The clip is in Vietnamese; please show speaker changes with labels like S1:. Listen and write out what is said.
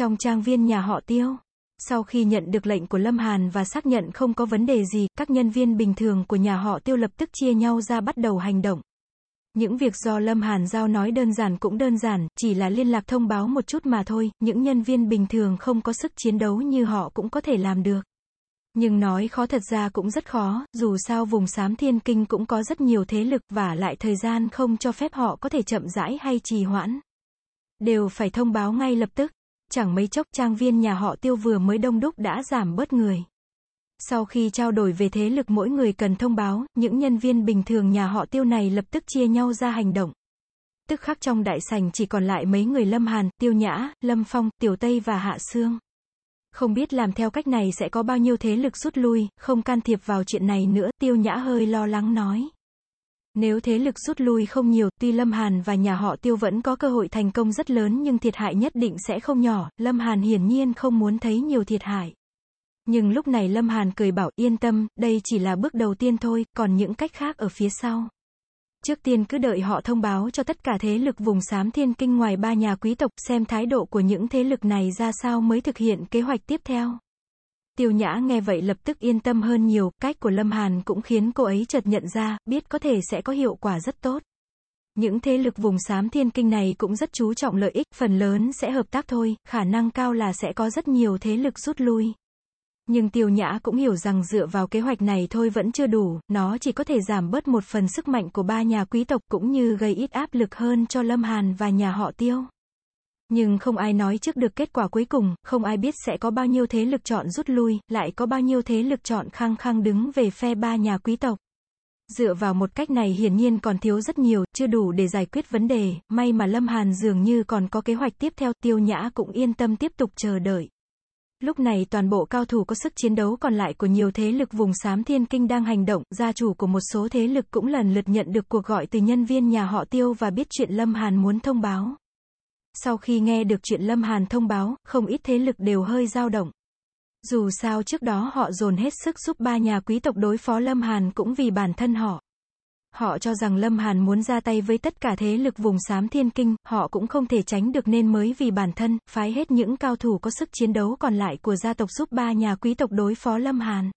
S1: Trong trang viên nhà họ Tiêu, sau khi nhận được lệnh của Lâm Hàn và xác nhận không có vấn đề gì, các nhân viên bình thường của nhà họ Tiêu lập tức chia nhau ra bắt đầu hành động. Những việc do Lâm Hàn giao nói đơn giản cũng đơn giản, chỉ là liên lạc thông báo một chút mà thôi, những nhân viên bình thường không có sức chiến đấu như họ cũng có thể làm được. Nhưng nói khó thật ra cũng rất khó, dù sao vùng xám thiên kinh cũng có rất nhiều thế lực và lại thời gian không cho phép họ có thể chậm rãi hay trì hoãn. Đều phải thông báo ngay lập tức. Chẳng mấy chốc trang viên nhà họ tiêu vừa mới đông đúc đã giảm bớt người. Sau khi trao đổi về thế lực mỗi người cần thông báo, những nhân viên bình thường nhà họ tiêu này lập tức chia nhau ra hành động. Tức khắc trong đại sảnh chỉ còn lại mấy người Lâm Hàn, Tiêu Nhã, Lâm Phong, Tiểu Tây và Hạ Sương. Không biết làm theo cách này sẽ có bao nhiêu thế lực rút lui, không can thiệp vào chuyện này nữa, Tiêu Nhã hơi lo lắng nói. Nếu thế lực rút lui không nhiều, tuy Lâm Hàn và nhà họ Tiêu vẫn có cơ hội thành công rất lớn nhưng thiệt hại nhất định sẽ không nhỏ, Lâm Hàn hiển nhiên không muốn thấy nhiều thiệt hại. Nhưng lúc này Lâm Hàn cười bảo yên tâm, đây chỉ là bước đầu tiên thôi, còn những cách khác ở phía sau. Trước tiên cứ đợi họ thông báo cho tất cả thế lực vùng xám thiên kinh ngoài ba nhà quý tộc xem thái độ của những thế lực này ra sao mới thực hiện kế hoạch tiếp theo. Tiêu Nhã nghe vậy lập tức yên tâm hơn nhiều, cách của Lâm Hàn cũng khiến cô ấy chợt nhận ra, biết có thể sẽ có hiệu quả rất tốt. Những thế lực vùng xám thiên kinh này cũng rất chú trọng lợi ích, phần lớn sẽ hợp tác thôi, khả năng cao là sẽ có rất nhiều thế lực rút lui. Nhưng Tiêu Nhã cũng hiểu rằng dựa vào kế hoạch này thôi vẫn chưa đủ, nó chỉ có thể giảm bớt một phần sức mạnh của ba nhà quý tộc cũng như gây ít áp lực hơn cho Lâm Hàn và nhà họ Tiêu. Nhưng không ai nói trước được kết quả cuối cùng, không ai biết sẽ có bao nhiêu thế lực chọn rút lui, lại có bao nhiêu thế lực chọn khăng khăng đứng về phe ba nhà quý tộc. Dựa vào một cách này hiển nhiên còn thiếu rất nhiều, chưa đủ để giải quyết vấn đề, may mà Lâm Hàn dường như còn có kế hoạch tiếp theo, tiêu nhã cũng yên tâm tiếp tục chờ đợi. Lúc này toàn bộ cao thủ có sức chiến đấu còn lại của nhiều thế lực vùng xám thiên kinh đang hành động, gia chủ của một số thế lực cũng lần lượt nhận được cuộc gọi từ nhân viên nhà họ tiêu và biết chuyện Lâm Hàn muốn thông báo. Sau khi nghe được chuyện Lâm Hàn thông báo, không ít thế lực đều hơi dao động. Dù sao trước đó họ dồn hết sức giúp ba nhà quý tộc đối phó Lâm Hàn cũng vì bản thân họ. Họ cho rằng Lâm Hàn muốn ra tay với tất cả thế lực vùng xám thiên kinh, họ cũng không thể tránh được nên mới vì bản thân, phái hết những cao thủ có sức chiến đấu còn lại của gia tộc giúp ba nhà quý tộc đối phó Lâm Hàn.